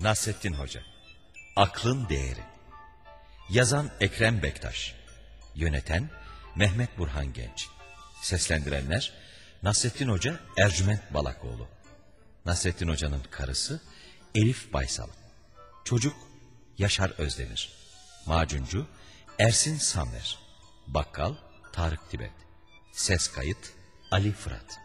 Nasrettin Hoca. Aklın Değeri. Yazan Ekrem Bektaş. Yöneten Mehmet Burhan Genç. Seslendirenler Nasrettin Hoca Ercüment Balakoğlu. Nasrettin Hoca'nın karısı Elif Baysal. Çocuk Yaşar Özdemir. Macuncu Ersin Samver Bakkal Tarık Tibet. Ses kayıt Ali Fırat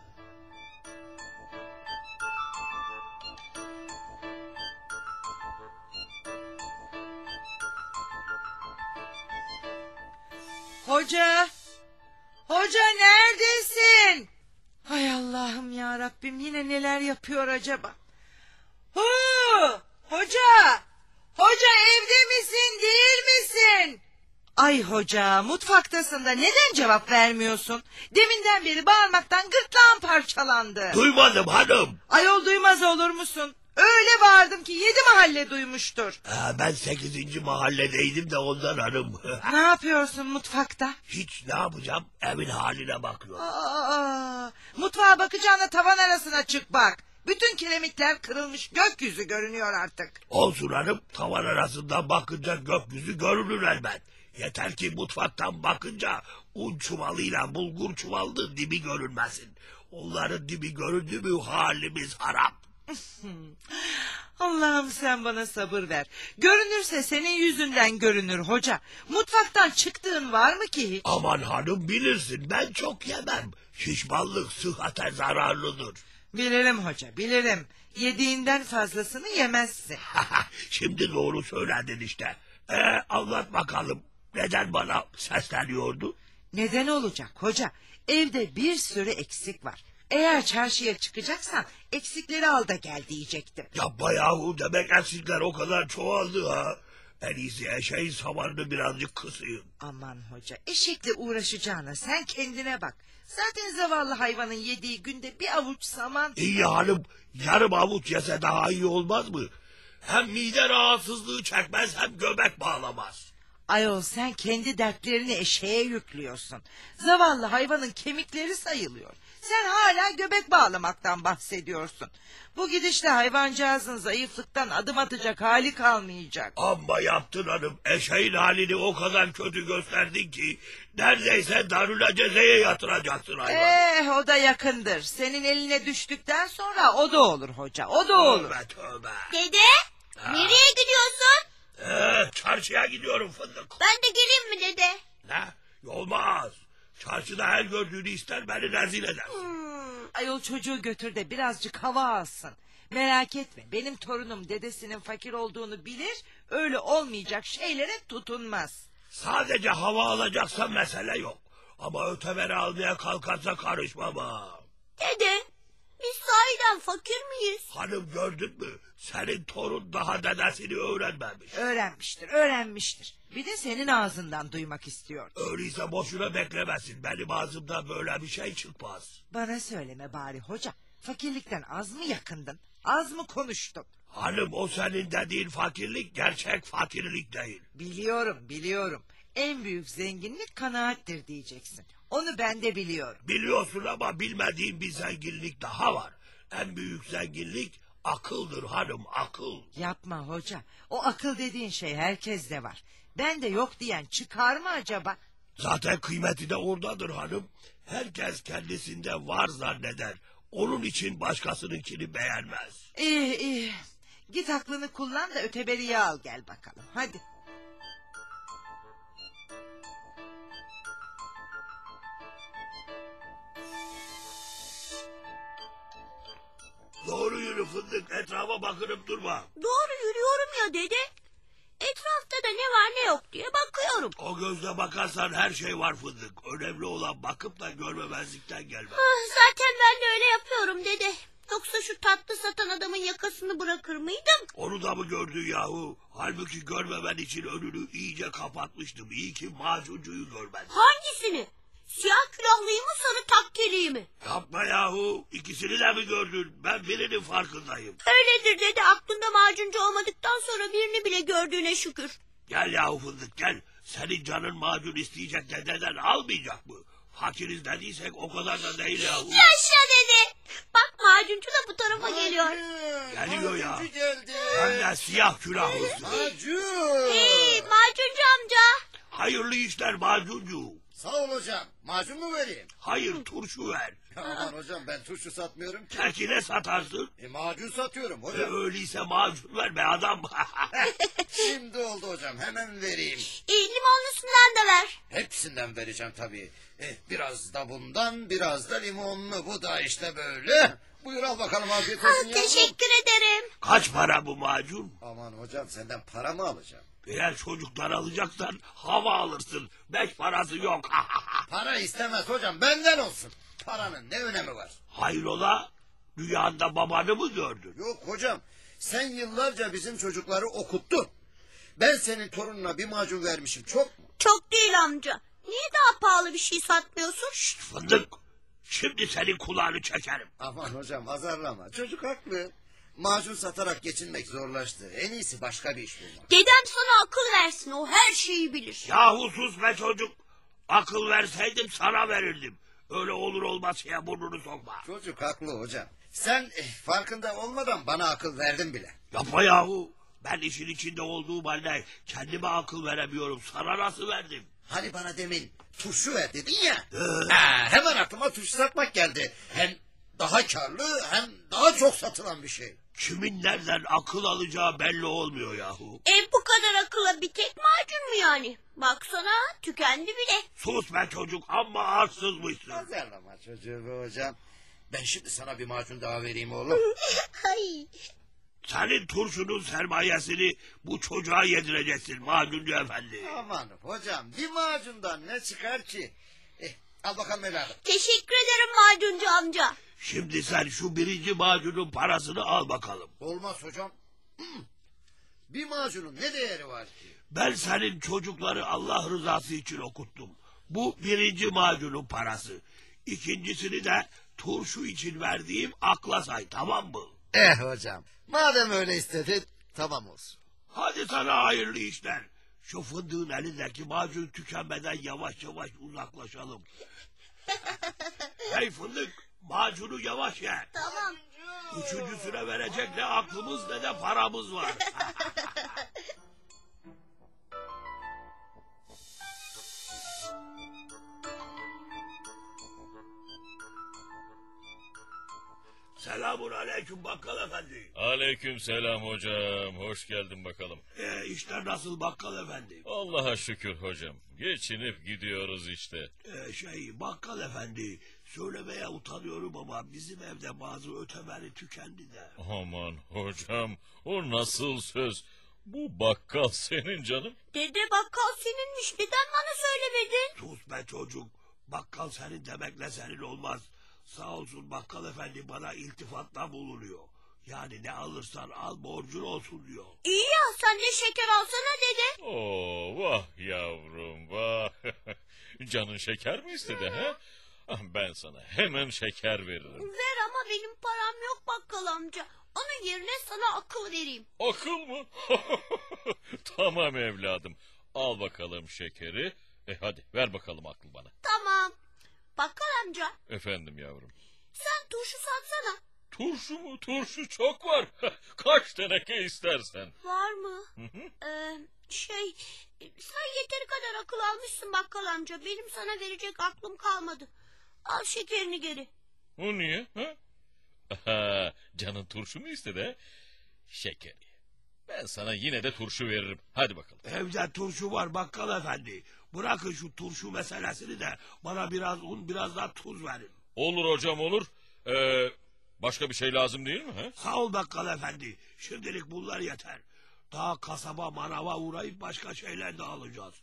Hoca! Hoca neredesin? Hay Allah'ım ya Rabbim yine neler yapıyor acaba? Hu! Hoca! Hoca evde misin değil misin? Ay hoca mutfaktasın da neden cevap vermiyorsun? Deminden beri bağırmaktan gırtlağım parçalandı. Duymadım hanım. Ayol duymaz olur musun? Öyle bağırdım ki yedi mahalle duymuştur. Ha, ben sekizinci mahalledeydim de ondan hanım. Ne yapıyorsun mutfakta? Hiç ne yapacağım evin haline bakıyorum. Aa, mutfağa bakacağına tavan arasına çık bak. Bütün kiremitler kırılmış gökyüzü görünüyor artık. Olsun hanım tavan arasından bakınca gökyüzü görünür elbet. Yeter ki mutfaktan bakınca un çuvalıyla bulgur çuvalının dibi görünmesin. Onların dibi göründü mü halimiz harap. Allah'ım sen bana sabır ver. Görünürse senin yüzünden görünür hoca. Mutfaktan çıktığın var mı ki? Aman hanım bilirsin ben çok yemem. Şişmanlık sıhhate zararlıdır. Bilirim hoca bilirim. Yediğinden fazlasını yemezsin. Şimdi doğru söyledin işte. Ee, anlat bakalım neden bana sesleniyordu? Neden olacak hoca? Evde bir sürü eksik var. Eğer çarşıya çıkacaksan eksikleri al da gel diyecektim. Yapma yahu demek eksikler o kadar çoğaldı ha. En iyisi eşeğin samanını birazcık kısayım. Aman hoca eşekle uğraşacağına sen kendine bak. Zaten zavallı hayvanın yediği günde bir avuç saman. İyi hanım yarım avuç yese daha iyi olmaz mı? Hem mide rahatsızlığı çekmez hem göbek bağlamaz. Ayol sen kendi dertlerini eşeğe yüklüyorsun. Zavallı hayvanın kemikleri sayılıyor. Sen hala göbek bağlamaktan bahsediyorsun. Bu gidişle hayvancağızın zayıflıktan adım atacak hali kalmayacak. Amma yaptın hanım eşeğin halini o kadar kötü gösterdin ki... ...neredeyse darüle cezeye yatıracaksın hayvan. Eh o da yakındır. Senin eline düştükten sonra o da olur hoca. O da olur. Tövbe tövbe. Dede nereye gidiyorsun? Ee, çarşıya gidiyorum fındık. Ben de geleyim mi dede? Ne? Olmaz. Çarşıda her gördüğünü ister beni rezil eder. Hmm, ayol çocuğu götür de birazcık hava alsın. Merak etme benim torunum dedesinin fakir olduğunu bilir öyle olmayacak şeylere tutunmaz. Sadece hava alacaksa mesele yok. Ama öteberi almaya kalkarsa karışmam ha. Dede biz sahiden fakir miyiz? Hanım gördün mü? Senin torun daha dedesini öğrenmemiş. Öğrenmiştir öğrenmiştir. Bir de senin ağzından duymak istiyor. Öyleyse boşuna beklemesin. Benim ağzımdan böyle bir şey çıkmaz. Bana söyleme bari hoca. Fakirlikten az mı yakındın? Az mı konuştun? Hanım o senin dediğin fakirlik gerçek fakirlik değil. Biliyorum biliyorum. En büyük zenginlik kanaattir diyeceksin. Onu ben de biliyorum. Biliyorsun ama bilmediğin bir zenginlik daha var. En büyük zenginlik akıldır hanım akıl. Yapma hoca. O akıl dediğin şey herkeste var. Ben de yok diyen çıkar mı acaba? Zaten kıymeti de oradadır hanım. Herkes kendisinde var zanneder. Onun için başkasınınkini beğenmez. İyi iyi. Git aklını kullan da öteberiye al gel bakalım. Hadi. Yürü fındık etrafa bakınıp durma. Doğru yürüyorum ya dede. Etrafta da ne var ne yok diye bakıyorum. O gözle bakarsan her şey var fındık. Önemli olan bakıp da görmemezlikten gelmek. Ah, zaten ben de öyle yapıyorum dede. Yoksa şu tatlı satan adamın yakasını bırakır mıydım? Onu da mı gördün yahu? Halbuki görmemen için önünü iyice kapatmıştım. İyi ki macuncuyu görmedin. Hangisini? Siyah külahlıyı mı sarı takkeliyi mi? Yapma yahu. İkisini de mi gördün? Ben birinin farkındayım. Öyledir dede aklında macuncu olmadıktan sonra birini bile gördüğüne şükür. Gel yahu fındık gel. Senin canın macun isteyecek dededen almayacak mı? Fakiriz dediysek o kadar da değil yahu. Yaşa dede. Bak macuncu da bu tarafa geliyor. Geliyor ya. Macuncu geldi. Hem de siyah külahlısı. Macun. Hey macuncu amca. Hayırlı işler macuncu. Sağ ol hocam. Macun mu vereyim? Hayır turşu ver. Aman hocam ben turşu satmıyorum ki. Peki ne satarsın? E, macun satıyorum E, hocam. öyleyse macun ver be adam. Şimdi oldu hocam hemen vereyim. E, limonlusundan da ver. Hepsinden vereceğim tabii. Eh, biraz da bundan biraz da limonlu. Bu da işte böyle. Buyur al bakalım afiyet olsun Ah, yavrum. teşekkür ederim. Kaç para bu macun? Aman hocam senden para mı alacağım? Eğer çocuklar alacaksan hava alırsın. Beş parası yok. Para istemez hocam benden olsun. Paranın ne önemi var? Hayrola? Rüyanda babanı mı gördün? Yok hocam sen yıllarca bizim çocukları okuttun. Ben senin torununa bir macun vermişim çok mu? Çok değil amca. Niye daha pahalı bir şey satmıyorsun? Şşt, fındık. Şimdi senin kulağını çekerim. Aman hocam azarlama çocuk haklı. Macun satarak geçinmek zorlaştı. En iyisi başka bir iş bulmak. Dedem sana akıl versin. O her şeyi bilir. Yahu sus be çocuk. Akıl verseydim sana verirdim. Öyle olur olmaz ya burnunu sokma. Çocuk haklı hocam. Sen eh, farkında olmadan bana akıl verdin bile. Yapma yahu. Ben işin içinde olduğum halde kendime akıl veremiyorum. Sana nasıl verdim? Hani bana demin turşu ver dedin ya. Ha, hemen aklıma turşu satmak geldi. Hem daha karlı hem daha çok satılan bir şey. Kimin nereden akıl alacağı belli olmuyor yahu. E bu kadar akılla bir tek macun mu yani? Baksana tükendi bile. Sus be çocuk amma arsızmışsın. Azarlama çocuğu be hocam. Ben şimdi sana bir macun daha vereyim oğlum. Ay. Senin turşunun sermayesini bu çocuğa yedireceksin macuncu efendi. Aman hocam bir macundan ne çıkar ki? Eh, al bakalım evladım. Teşekkür ederim macuncu amca. Şimdi sen şu birinci macunun parasını al bakalım. Olmaz hocam. Hmm. Bir macunun ne değeri var ki? Ben senin çocukları Allah rızası için okuttum. Bu birinci macunun parası. İkincisini de turşu için verdiğim akla say tamam mı? Eh hocam. Madem öyle istedin tamam olsun. Hadi sana hayırlı işler. Şu fındığın elindeki macun tükenmeden yavaş yavaş uzaklaşalım. hey fındık macunu yavaş ye. Tamam. Üçüncüsüne verecek ne aklımız ne de paramız var. Selamun aleyküm bakkal efendi. Aleyküm selam hocam. Hoş geldin bakalım. Ee, işler nasıl bakkal efendi? Allah'a şükür hocam. Geçinip gidiyoruz işte. Ee, şey bakkal efendi söylemeye utanıyorum ama bizim evde bazı ötemeli tükendi de. Aman hocam o nasıl söz? Bu bakkal senin canım. Dede bakkal seninmiş. Neden bana söylemedin? Sus be çocuk. Bakkal senin demekle senin olmaz. Sağ olsun bakkal efendi bana iltifatta bulunuyor. Yani ne alırsan al borcun olsun diyor. İyi ya sen de şeker alsana dede. Oo vah yavrum vah. Canın şeker mi istedi ha? Ah, Ben sana hemen şeker veririm. Ver ama benim param yok bakkal amca. Onun yerine sana akıl vereyim. Akıl mı? tamam evladım. Al bakalım şekeri. E hadi ver bakalım akıl bana. Tamam. Bakkal amca Efendim yavrum. sen turşu satsana. Turşu mu? Turşu çok var. Kaç teneke istersen. Var mı? Ee, şey sen yeteri kadar akıl almışsın bakkal amca. Benim sana verecek aklım kalmadı. Al şekerini geri. O niye? Ha? Aha, canın turşu mu istedi? Şekeri. Ben sana yine de turşu veririm. Hadi bakalım. Evde turşu var bakkal efendi. Bırakın şu turşu meselesini de bana biraz un biraz da tuz verin. Olur hocam olur. Ee, başka bir şey lazım değil mi? Ha? Sağ ol bakkal efendi. Şimdilik bunlar yeter. Daha kasaba manava uğrayıp başka şeyler de alacağız.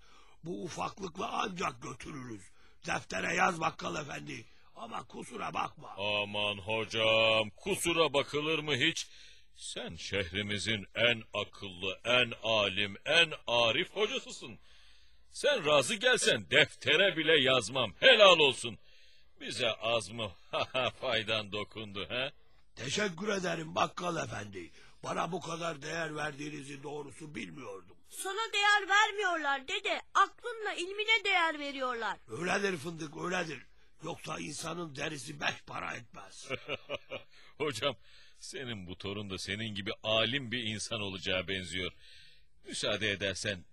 Bu ufaklıkla ancak götürürüz. Deftere yaz bakkal efendi. Ama kusura bakma. Aman hocam kusura bakılır mı hiç? Sen şehrimizin en akıllı, en alim, en arif hocasısın. Sen razı gelsen deftere bile yazmam. Helal olsun. Bize az mı faydan dokundu ha? Teşekkür ederim bakkal efendi. Bana bu kadar değer verdiğinizi doğrusu bilmiyordum. Sana değer vermiyorlar dede. Aklınla ilmine değer veriyorlar. Öyledir fındık öyledir. Yoksa insanın derisi beş para etmez. Hocam senin bu torun da senin gibi alim bir insan olacağı benziyor. Müsaade edersen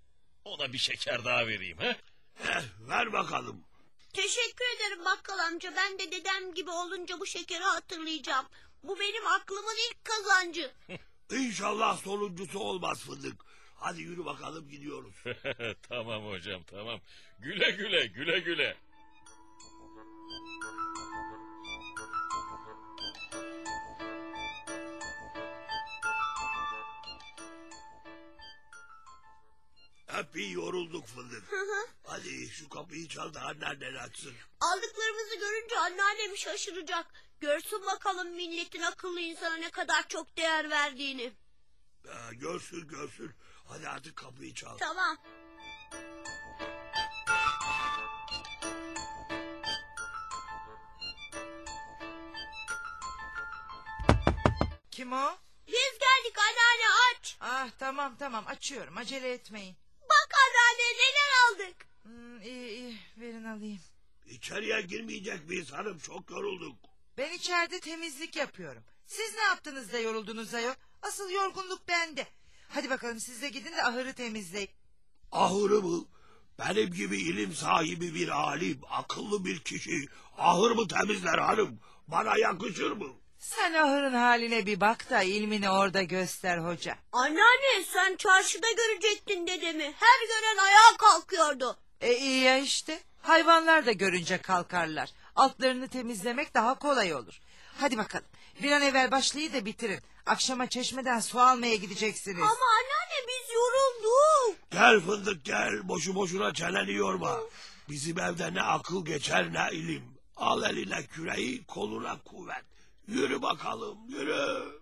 ona bir şeker daha vereyim. He? Eh, ver bakalım. Teşekkür ederim bakkal amca. Ben de dedem gibi olunca bu şekeri hatırlayacağım. Bu benim aklımın ilk kazancı. İnşallah sonuncusu olmaz fındık. Hadi yürü bakalım gidiyoruz. tamam hocam tamam. Güle güle güle güle. Bir yorulduk fındık. Hadi şu kapıyı çal da anneannen açsın. Aldıklarımızı görünce anneannem şaşıracak. Görsün bakalım milletin akıllı insana ne kadar çok değer verdiğini. Ha, görsün görsün. Hadi artık kapıyı çal. Tamam. Kim o? Biz geldik anneanne aç. Ah tamam tamam açıyorum acele etmeyin. Neler aldık. Hmm, iyi iyi verin alayım. İçeriye girmeyecek miyiz hanım? Çok yorulduk. Ben içeride temizlik yapıyorum. Siz ne yaptınız da yoruldunuz ayol? Asıl yorgunluk bende. Hadi bakalım siz de gidin de ahırı temizleyin. Ahırı mı? Benim gibi ilim sahibi bir alim, akıllı bir kişi ahır mı temizler hanım? Bana yakışır mı? Sen ahırın haline bir bak da ilmini orada göster hoca. Anneanne sen çarşıda görecektin dedemi. Her gören ayağa kalkıyordu. E iyi ya işte. Hayvanlar da görünce kalkarlar. Altlarını temizlemek daha kolay olur. Hadi bakalım. Bir an evvel başlayı da bitirin. Akşama çeşmeden su almaya gideceksiniz. Ama anneanne biz yorulduk. Gel fındık gel, boşu boşuna çeneni yorma. Bizim evde ne akıl geçer ne ilim. Al eline küreği, koluna kuvvet. Yürü bakalım, yürü.